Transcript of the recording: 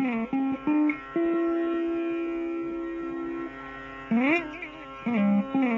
Mm-hmm. mm-hmm.